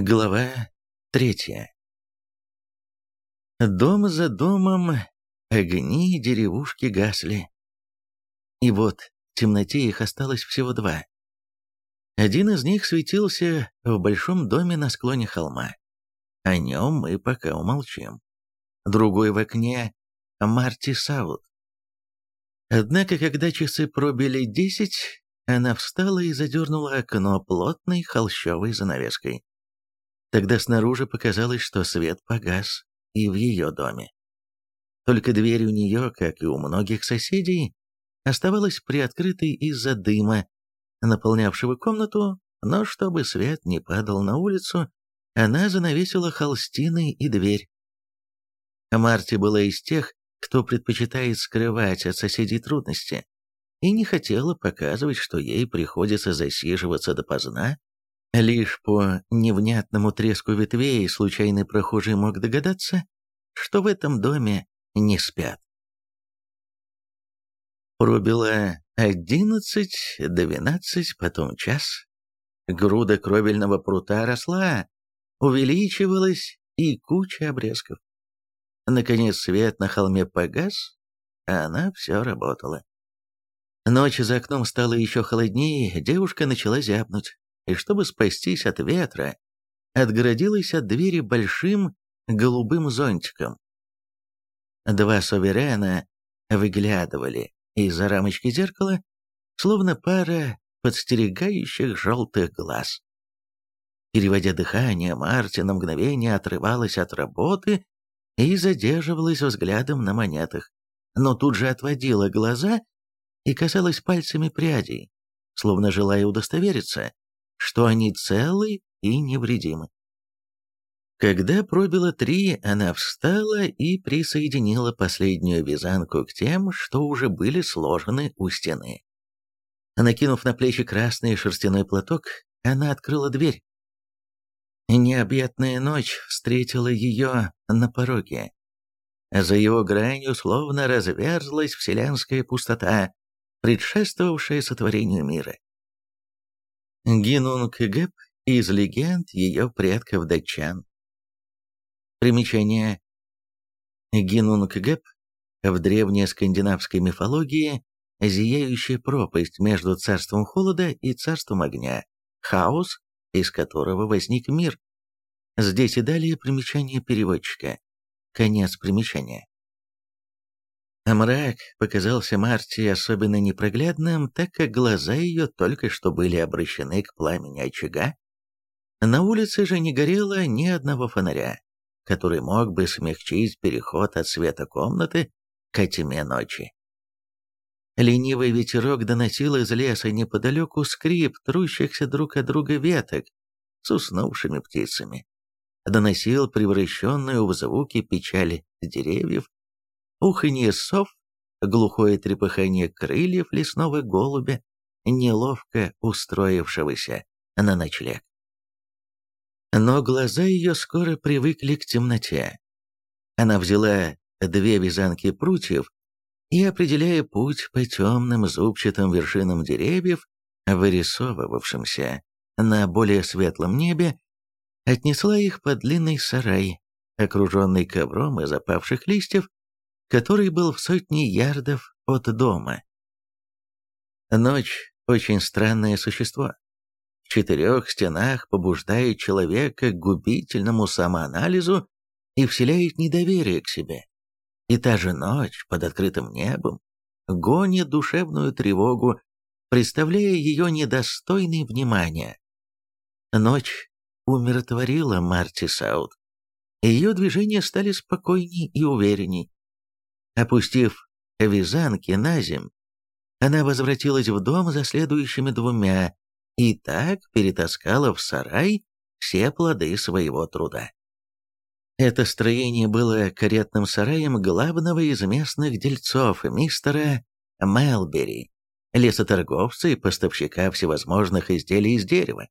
Глава третья. Дом за домом огни деревушки гасли. И вот в темноте их осталось всего два. Один из них светился в большом доме на склоне холма. О нем мы пока умолчим. Другой в окне — Марти Саут. Однако, когда часы пробили десять, она встала и задернула окно плотной холщовой занавеской. Тогда снаружи показалось, что свет погас и в ее доме. Только дверь у нее, как и у многих соседей, оставалась приоткрытой из-за дыма, наполнявшего комнату, но чтобы свет не падал на улицу, она занавесила холстиной и дверь. Марти была из тех, кто предпочитает скрывать от соседей трудности, и не хотела показывать, что ей приходится засиживаться допоздна Лишь по невнятному треску ветвей случайный прохожий мог догадаться, что в этом доме не спят. Пробило одиннадцать, двенадцать, потом час. Груда кровельного прута росла, увеличивалась и куча обрезков. Наконец свет на холме погас, а она все работала. Ночь за окном стала еще холоднее, девушка начала зябнуть и, чтобы спастись от ветра, отгородилась от двери большим голубым зонтиком. Два суверена выглядывали из-за рамочки зеркала, словно пара подстерегающих желтых глаз. Переводя дыхание, Марти на мгновение отрывалась от работы и задерживалась взглядом на монетах, но тут же отводила глаза и касалась пальцами прядей, словно желая удостовериться, что они целы и невредимы. Когда пробило три, она встала и присоединила последнюю вязанку к тем, что уже были сложены у стены. Накинув на плечи красный шерстяной платок, она открыла дверь. Необъятная ночь встретила ее на пороге. За его гранью словно разверзлась вселенская пустота, предшествовавшая сотворению мира. Гинунг Гэп из легенд ее предков-датчан. Примечание. Гинунг Гэп в древней скандинавской мифологии зияющая пропасть между царством холода и царством огня, хаос, из которого возник мир. Здесь и далее примечание переводчика. Конец примечания. Мрак показался Марти особенно непроглядным, так как глаза ее только что были обращены к пламени очага. На улице же не горело ни одного фонаря, который мог бы смягчить переход от света комнаты к тьме ночи. Ленивый ветерок доносил из леса неподалеку скрип трущихся друг от друга веток с уснувшими птицами. Доносил превращенную в звуки печали деревьев, уханье сов, глухое трепыхание крыльев лесного голубя, неловко устроившегося на ночлег. Но глаза ее скоро привыкли к темноте. Она взяла две вязанки прутьев и, определяя путь по темным зубчатым вершинам деревьев, вырисовывавшимся на более светлом небе, отнесла их под длинный сарай, окруженный ковром из опавших листьев который был в сотне ярдов от дома. Ночь – очень странное существо. В четырех стенах побуждает человека к губительному самоанализу и вселяет недоверие к себе. И та же ночь под открытым небом гонит душевную тревогу, представляя ее недостойной внимания. Ночь умиротворила Марти Саут. Ее движения стали спокойней и уверенней. Опустив вязанки на земь, она возвратилась в дом за следующими двумя и так перетаскала в сарай все плоды своего труда. Это строение было каретным сараем главного из местных дельцов, мистера Мелбери, лесоторговца и поставщика всевозможных изделий из дерева.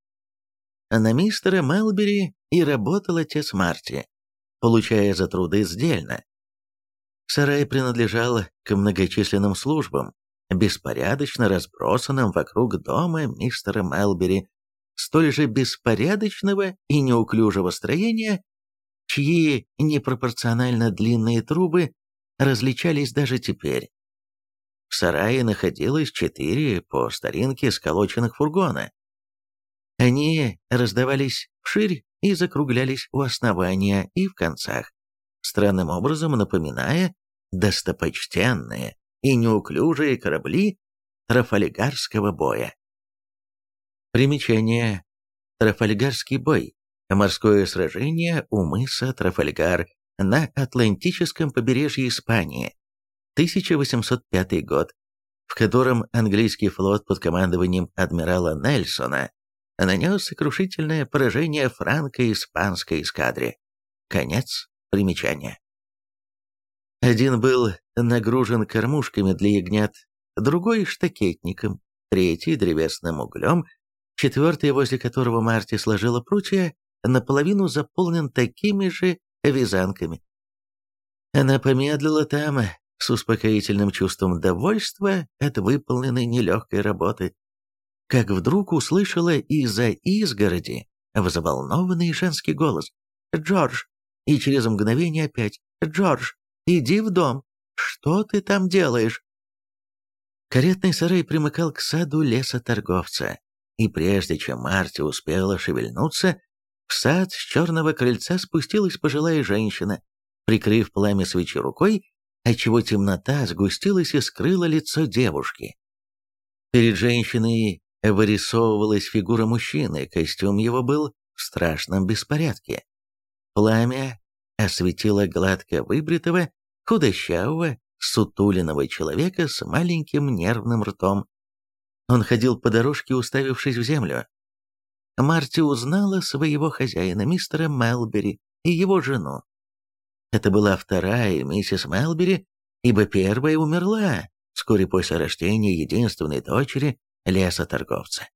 На мистера Мелбери и работал отец Марти, получая за труды сдельно Сарай принадлежал к многочисленным службам, беспорядочно разбросанным вокруг дома мистера Мелбери, столь же беспорядочного и неуклюжего строения, чьи непропорционально длинные трубы различались даже теперь. В сарае находилось четыре по старинке сколоченных фургона. Они раздавались вширь и закруглялись у основания и в концах, странным образом напоминая достопочтенные и неуклюжие корабли Трафальгарского боя. Примечание. Трафальгарский бой. Морское сражение у мыса Трафальгар на Атлантическом побережье Испании. 1805 год, в котором английский флот под командованием адмирала Нельсона нанес сокрушительное поражение франко-испанской эскадре. Конец примечания. Один был нагружен кормушками для ягнят, другой – штакетником, третий – древесным углем, четвертый, возле которого Марти сложила прутья, наполовину заполнен такими же вязанками. Она помедлила там, с успокоительным чувством довольства от выполненной нелегкой работы, как вдруг услышала из-за изгороди взволнованный женский голос «Джордж!» И через мгновение опять «Джордж, иди в дом! Что ты там делаешь?» Каретный сарай примыкал к саду лесоторговца, и прежде чем Марти успела шевельнуться, в сад с черного крыльца спустилась пожилая женщина, прикрыв пламя свечи рукой, отчего темнота сгустилась и скрыла лицо девушки. Перед женщиной вырисовывалась фигура мужчины, костюм его был в страшном беспорядке. Пламя осветило гладко выбритого, худощавого, сутуленного человека с маленьким нервным ртом. Он ходил по дорожке, уставившись в землю. Марти узнала своего хозяина, мистера Мелбери, и его жену. Это была вторая миссис Мелбери, ибо первая умерла вскоре после рождения единственной дочери лесоторговца.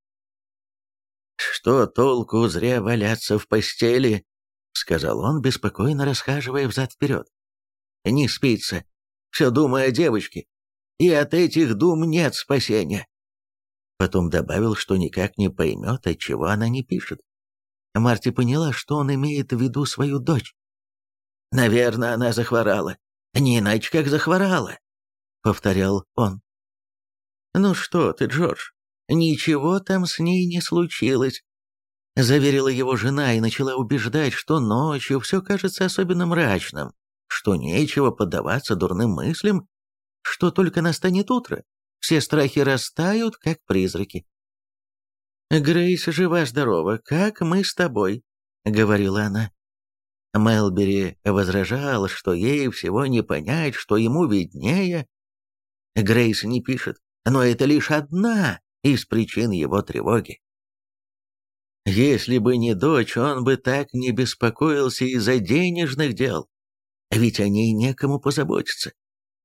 «Что толку зря валяться в постели?» — сказал он, беспокойно расхаживая взад-вперед. «Не спится, все думая о девочке, и от этих дум нет спасения». Потом добавил, что никак не поймет, от чего она не пишет. Марти поняла, что он имеет в виду свою дочь. «Наверное, она захворала. Не иначе, как захворала», — повторял он. «Ну что ты, Джордж, ничего там с ней не случилось», — заверила его жена и начала убеждать, что ночью все кажется особенно мрачным, что нечего поддаваться дурным мыслям, что только настанет утро, все страхи растают, как призраки. «Грейс жива-здорова, как мы с тобой», — говорила она. Мелбери возражал, что ей всего не понять, что ему виднее. Грейс не пишет, но это лишь одна из причин его тревоги. Если бы не дочь, он бы так не беспокоился из-за денежных дел. Ведь о ней некому позаботиться,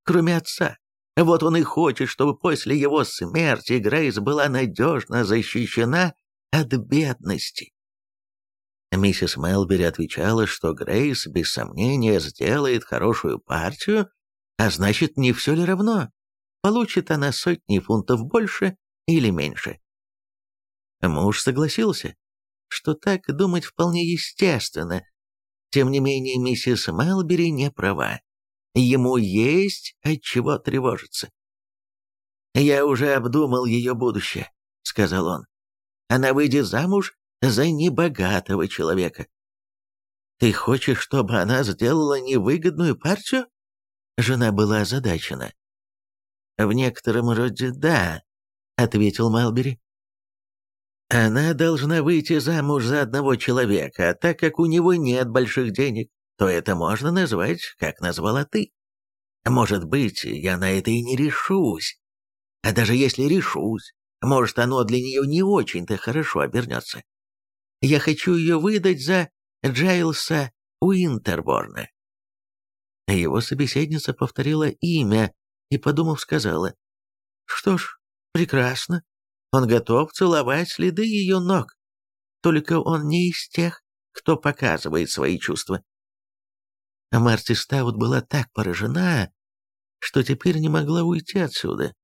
кроме отца. Вот он и хочет, чтобы после его смерти Грейс была надежно защищена от бедности. Миссис Мелбери отвечала, что Грейс без сомнения сделает хорошую партию, а значит, не все ли равно, получит она сотни фунтов больше или меньше. Муж согласился, что так думать вполне естественно. Тем не менее, миссис Мелбери не права. Ему есть от чего тревожиться. «Я уже обдумал ее будущее», — сказал он. «Она выйдет замуж за небогатого человека. Ты хочешь, чтобы она сделала невыгодную партию? Жена была озадачена. В некотором роде да, ответил Малбери. Она должна выйти замуж за одного человека, а так как у него нет больших денег, то это можно назвать, как назвала ты. Может быть, я на это и не решусь. А даже если решусь, может, оно для нее не очень-то хорошо обернется. Я хочу ее выдать за Джайлса Уинтерборна». Его собеседница повторила имя и, подумав, сказала, «Что ж, прекрасно. Он готов целовать следы ее ног. Только он не из тех, кто показывает свои чувства». А Марти Стаут была так поражена, что теперь не могла уйти отсюда.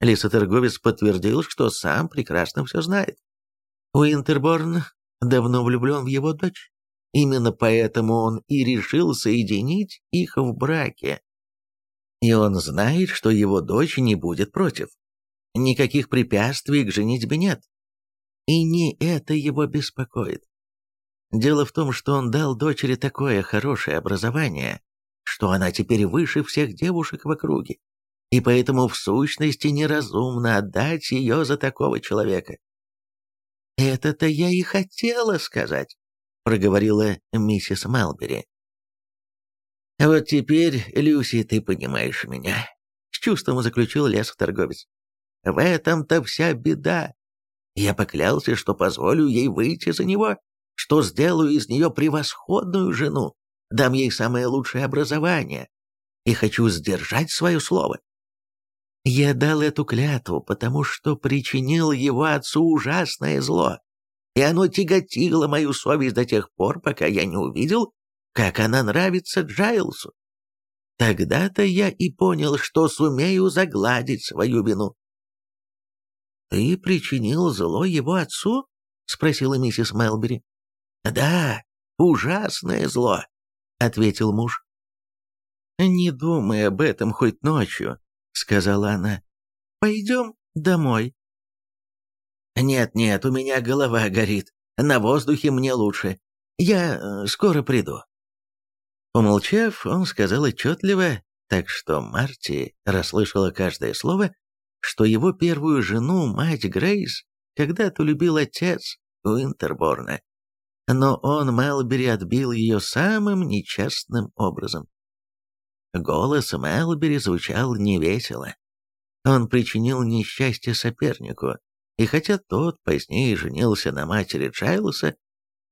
Лесоторговец подтвердил, что сам прекрасно все знает. Уинтерборн давно влюблен в его дочь. Именно поэтому он и решил соединить их в браке. И он знает, что его дочь не будет против. Никаких препятствий к женитьбе нет. И не это его беспокоит. Дело в том, что он дал дочери такое хорошее образование, что она теперь выше всех девушек в округе, и поэтому в сущности неразумно отдать ее за такого человека. «Это-то я и хотела сказать», — проговорила миссис Малбери. «Вот теперь, Люси, ты понимаешь меня», — с чувством заключил лесоторговец. «В этом-то вся беда. Я поклялся, что позволю ей выйти за него, что сделаю из нее превосходную жену, дам ей самое лучшее образование и хочу сдержать свое слово. Я дал эту клятву, потому что причинил его отцу ужасное зло, и оно тяготило мою совесть до тех пор, пока я не увидел, как она нравится Джайлсу. Тогда-то я и понял, что сумею загладить свою вину. «Ты причинил зло его отцу?» — спросила миссис Мелбери. «Да, ужасное зло», — ответил муж. «Не думай об этом хоть ночью», — сказала она. «Пойдем домой». «Нет-нет, у меня голова горит. На воздухе мне лучше. Я э, скоро приду». Умолчав, он сказал отчетливо, так что Марти расслышала каждое слово, что его первую жену, мать Грейс, когда-то любил отец Уинтерборна но он, Мелбери, отбил ее самым нечестным образом. Голос Мелбери звучал невесело. Он причинил несчастье сопернику, и хотя тот позднее женился на матери Джайлса,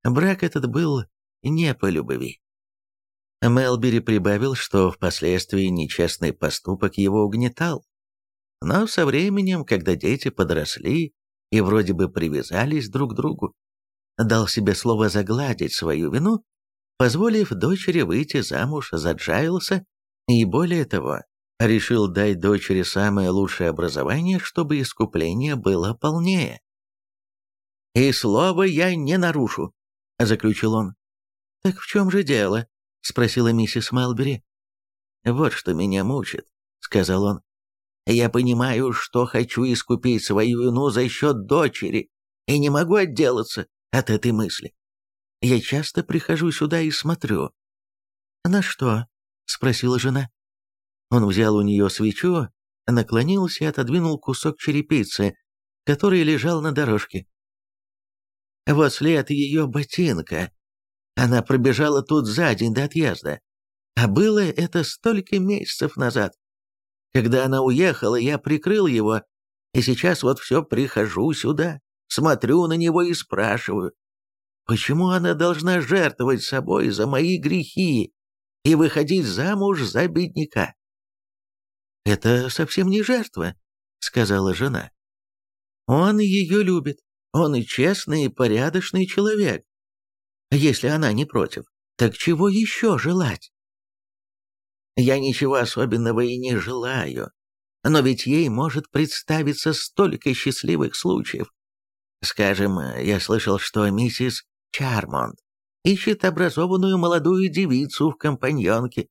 брак этот был не по любви. Мелбери прибавил, что впоследствии нечестный поступок его угнетал. Но со временем, когда дети подросли и вроде бы привязались друг к другу, дал себе слово загладить свою вину, позволив дочери выйти замуж за Джайлса, и более того, решил дать дочери самое лучшее образование, чтобы искупление было полнее. «И слова я не нарушу», — заключил он. «Так в чем же дело?» — спросила миссис Мелбери. «Вот что меня мучит», — сказал он. «Я понимаю, что хочу искупить свою вину за счет дочери, и не могу отделаться от этой мысли. Я часто прихожу сюда и смотрю. «На что?» — спросила жена. Он взял у нее свечу, наклонился и отодвинул кусок черепицы, который лежал на дорожке. Вот след ее ботинка. Она пробежала тут за день до отъезда. А было это столько месяцев назад. Когда она уехала, я прикрыл его, и сейчас вот все прихожу сюда смотрю на него и спрашиваю, почему она должна жертвовать собой за мои грехи и выходить замуж за бедняка? «Это совсем не жертва», — сказала жена. «Он ее любит, он честный, и порядочный человек. Если она не против, так чего еще желать?» «Я ничего особенного и не желаю, но ведь ей может представиться столько счастливых случаев, Скажем, я слышал, что миссис Чармонт ищет образованную молодую девицу в компаньонке,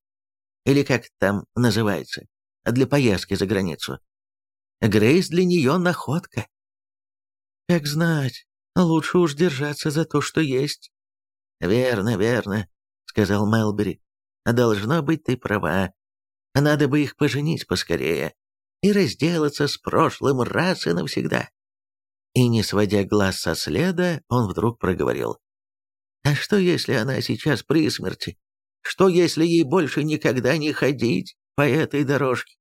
или как там называется, для поездки за границу. Грейс для нее находка. Как знать, лучше уж держаться за то, что есть. Верно, верно, сказал Мелбери. Должно быть, ты права. Надо бы их поженить поскорее и разделаться с прошлым раз и навсегда. И не сводя глаз со следа, он вдруг проговорил. «А что, если она сейчас при смерти? Что, если ей больше никогда не ходить по этой дорожке?»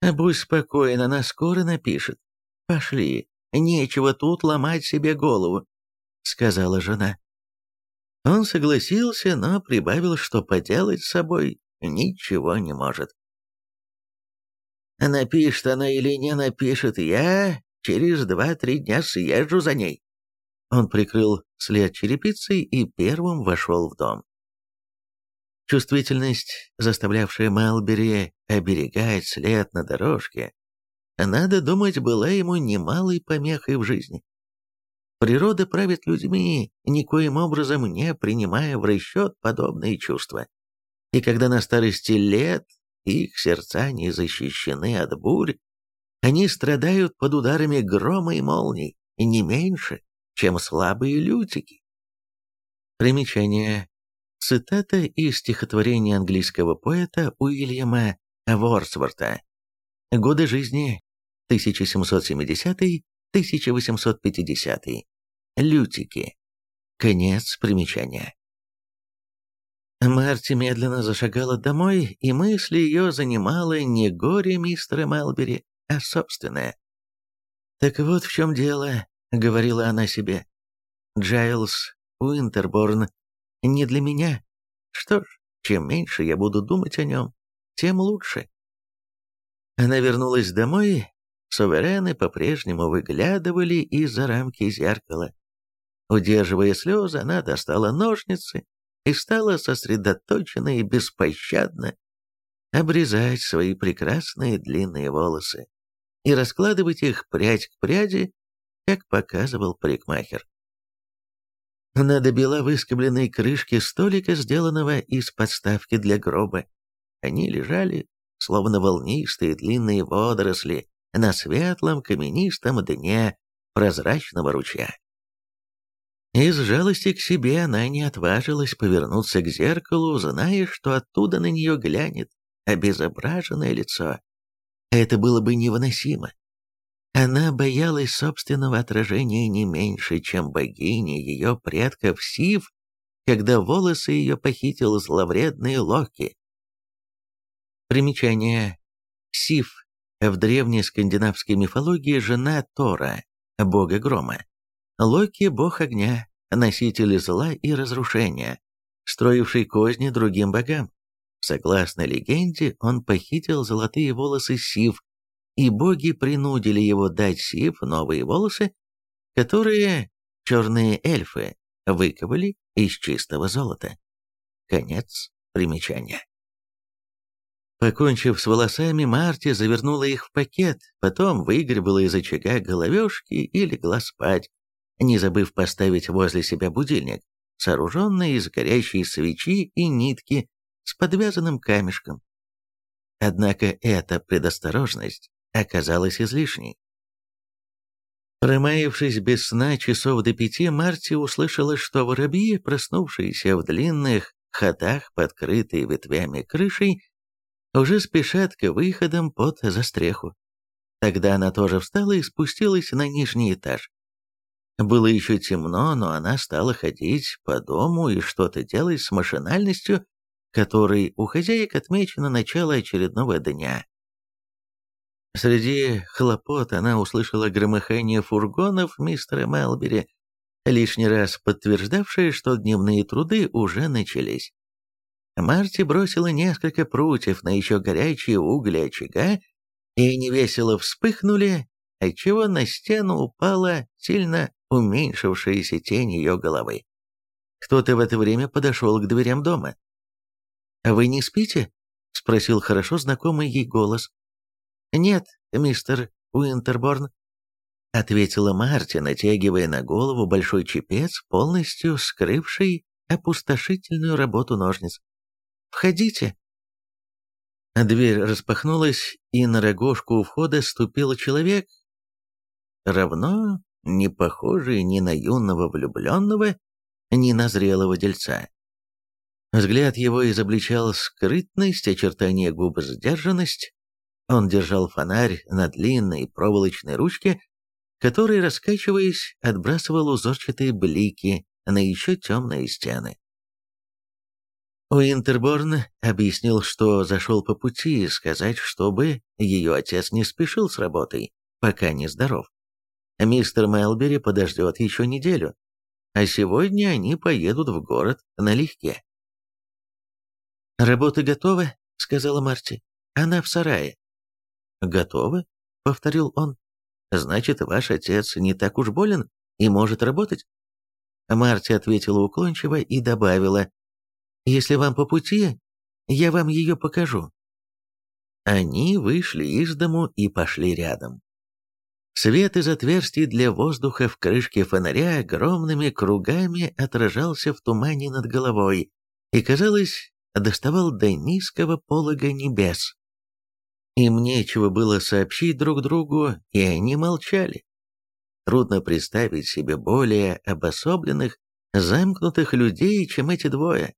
«Будь спокоен, она скоро напишет. Пошли, нечего тут ломать себе голову», — сказала жена. Он согласился, но прибавил, что поделать с собой ничего не может. Напишет она или не напишет, я Через два-три дня съезжу за ней». Он прикрыл след черепицей и первым вошел в дом. Чувствительность, заставлявшая Малбери оберегать след на дорожке, надо думать, была ему немалой помехой в жизни. Природа правит людьми, никоим образом не принимая в расчет подобные чувства. И когда на старости лет их сердца не защищены от бурь, они страдают под ударами грома и молний, не меньше, чем слабые лютики. Примечание. Цитата из стихотворения английского поэта Уильяма Ворсворта. Годы жизни 1770-1850. Лютики. Конец примечания. Марти медленно зашагала домой, и мысли ее занимала не горе мистера Мелбери, а собственное. «Так вот в чем дело», — говорила она себе. «Джайлз Уинтерборн не для меня. Что ж, чем меньше я буду думать о нем, тем лучше». Она вернулась домой, суверены по-прежнему выглядывали из-за рамки зеркала. Удерживая слезы, она достала ножницы и стала сосредоточенно и беспощадно обрезать свои прекрасные длинные волосы и раскладывать их прядь к пряди, как показывал парикмахер. Она добила выскобленной крышки столика, сделанного из подставки для гроба. Они лежали, словно волнистые длинные водоросли, на светлом каменистом дне прозрачного ручья. Из жалости к себе она не отважилась повернуться к зеркалу, зная, что оттуда на нее глянет обезображенное лицо. Это было бы невыносимо. Она боялась собственного отражения не меньше, чем богиня ее предков Сив, когда волосы ее похитил зловредные Локи. Примечание. Сив в древней скандинавской мифологии жена Тора, бога грома. Локи – бог огня, носитель зла и разрушения, строивший козни другим богам. Согласно легенде, он похитил золотые волосы Сив, и боги принудили его дать Сив новые волосы, которые черные эльфы выковали из чистого золота. Конец примечания. Покончив с волосами, Марти завернула их в пакет, потом выгребала из очага головешки и легла спать, не забыв поставить возле себя будильник, сооруженный из горящей свечи и нитки с подвязанным камешком. Однако эта предосторожность оказалась излишней. Промаявшись без сна часов до пяти, Марти услышала, что воробьи, проснувшиеся в длинных ходах, подкрытые ветвями крышей, уже спешат к выходам под застреху. Тогда она тоже встала и спустилась на нижний этаж. Было еще темно, но она стала ходить по дому и что-то делать с машинальностью, которой у хозяек отмечено начало очередного дня. Среди хлопот она услышала громыхание фургонов мистера Мелбери, лишний раз подтверждавшее, что дневные труды уже начались. Марти бросила несколько прутьев на еще горячие угли очага, и невесело вспыхнули, отчего на стену упала сильно уменьшившаяся тень ее головы. Кто-то в это время подошел к дверям дома. «А «Вы не спите?» — спросил хорошо знакомый ей голос. «Нет, мистер Уинтерборн», — ответила Марти, натягивая на голову большой чепец, полностью скрывший опустошительную работу ножниц. «Входите». Дверь распахнулась, и на рогожку у входа ступил человек, равно не похожий ни на юного влюбленного, ни на зрелого дельца. Взгляд его изобличал скрытность, очертания губ сдержанность. Он держал фонарь на длинной проволочной ручке, который, раскачиваясь, отбрасывал узорчатые блики на еще темные стены. Уинтерборн объяснил, что зашел по пути сказать, чтобы ее отец не спешил с работой, пока не здоров. Мистер Мелбери подождет еще неделю, а сегодня они поедут в город налегке. «Работа готова?» — сказала Марти. «Она в сарае». «Готова?» — повторил он. «Значит, ваш отец не так уж болен и может работать?» Марти ответила уклончиво и добавила. «Если вам по пути, я вам ее покажу». Они вышли из дому и пошли рядом. Свет из отверстий для воздуха в крышке фонаря огромными кругами отражался в тумане над головой и, казалось, доставал до низкого полога небес. Им нечего было сообщить друг другу, и они молчали. Трудно представить себе более обособленных, замкнутых людей, чем эти двое,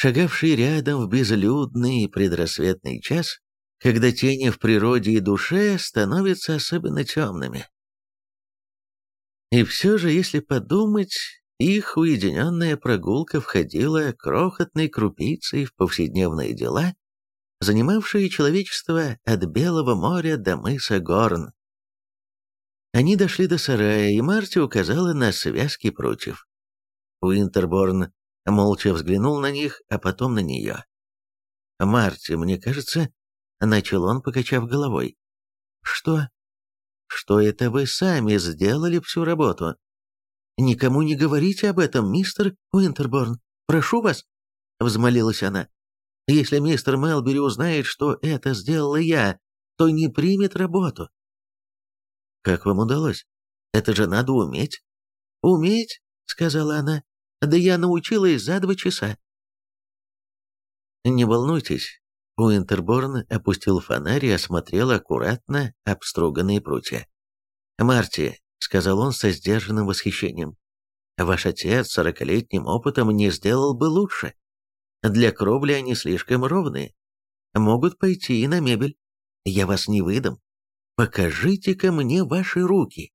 шагавшие рядом в безлюдный предрассветный час, когда тени в природе и душе становятся особенно темными. И все же, если подумать, их уединенная прогулка входила крохотной крупицей в повседневные дела, занимавшие человечество от Белого моря до мыса Горн. Они дошли до сарая, и Марти указала на связки прутьев. Уинтерборн молча взглянул на них, а потом на нее. «Марти, мне кажется, Начал он, покачав головой. «Что? Что это вы сами сделали всю работу? Никому не говорите об этом, мистер Уинтерборн. Прошу вас!» Взмолилась она. «Если мистер Мелбери узнает, что это сделала я, то не примет работу». «Как вам удалось? Это же надо уметь». «Уметь?» — сказала она. «Да я научилась за два часа». «Не волнуйтесь, Уинтерборн опустил фонарь и осмотрел аккуратно обструганные прутья. «Марти», — сказал он со сдержанным восхищением, — «ваш отец сорокалетним опытом не сделал бы лучше. Для кровли они слишком ровные. Могут пойти и на мебель. Я вас не выдам. Покажите-ка мне ваши руки».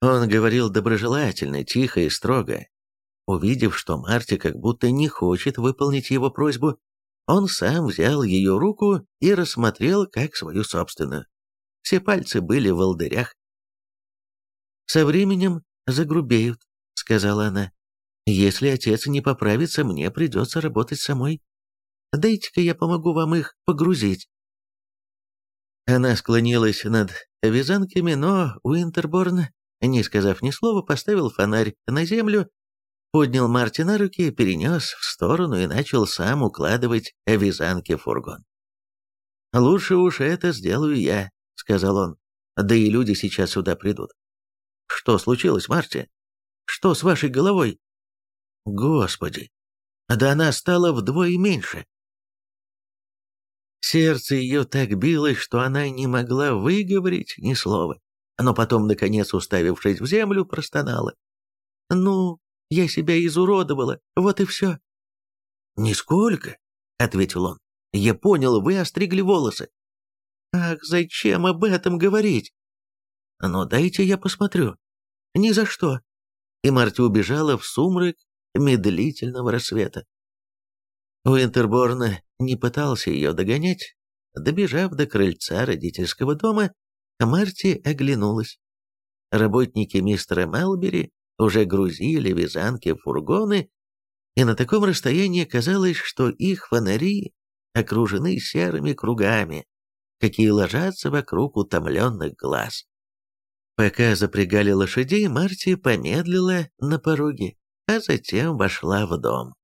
Он говорил доброжелательно, тихо и строго. Увидев, что Марти как будто не хочет выполнить его просьбу, он сам взял ее руку и рассмотрел как свою собственную. Все пальцы были в волдырях. «Со временем загрубеют», — сказала она. «Если отец не поправится, мне придется работать самой. Дайте-ка я помогу вам их погрузить». Она склонилась над вязанками, но Уинтерборн, не сказав ни слова, поставил фонарь на землю поднял Марти на руки, перенес в сторону и начал сам укладывать вязанки в фургон. «Лучше уж это сделаю я», — сказал он. «Да и люди сейчас сюда придут». «Что случилось, Марти? Что с вашей головой?» «Господи! Да она стала вдвое меньше!» Сердце ее так билось, что она не могла выговорить ни слова, но потом, наконец, уставившись в землю, простонала. «Ну, я себя изуродовала, вот и все». «Нисколько», — ответил он. «Я понял, вы остригли волосы». «Ах, зачем об этом говорить?» «Ну, дайте я посмотрю». «Ни за что». И Марти убежала в сумрак медлительного рассвета. Уинтерборн не пытался ее догонять. Добежав до крыльца родительского дома, Марти оглянулась. Работники мистера Мелбери уже грузили вязанки в фургоны, и на таком расстоянии казалось, что их фонари окружены серыми кругами, какие ложатся вокруг утомленных глаз. Пока запрягали лошадей, Марти помедлила на пороге, а затем вошла в дом.